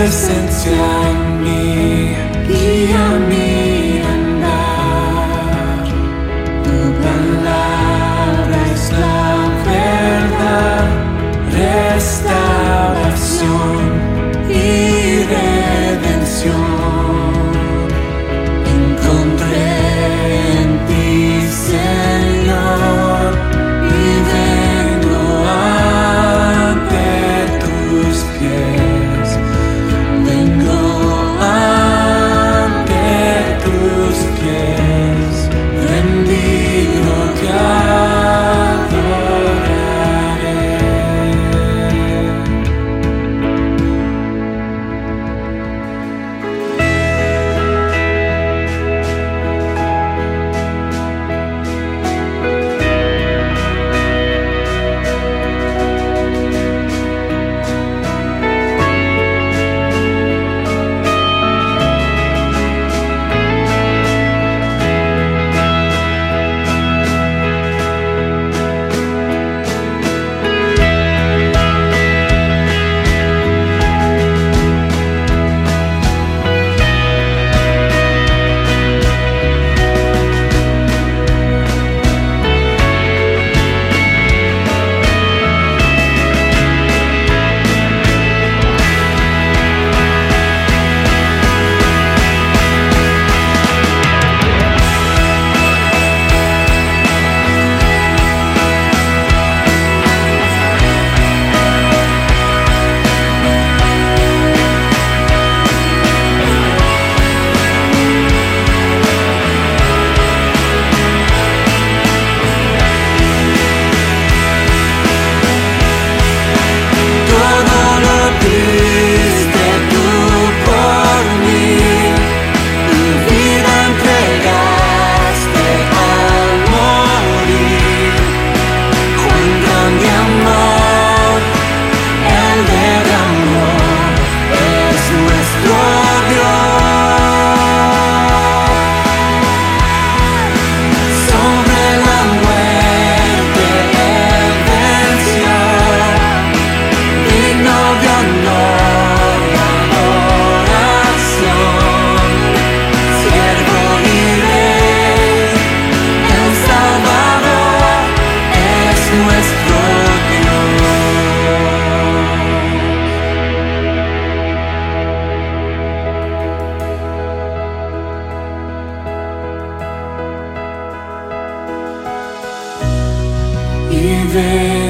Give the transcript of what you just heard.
presencia en mí, guía Ven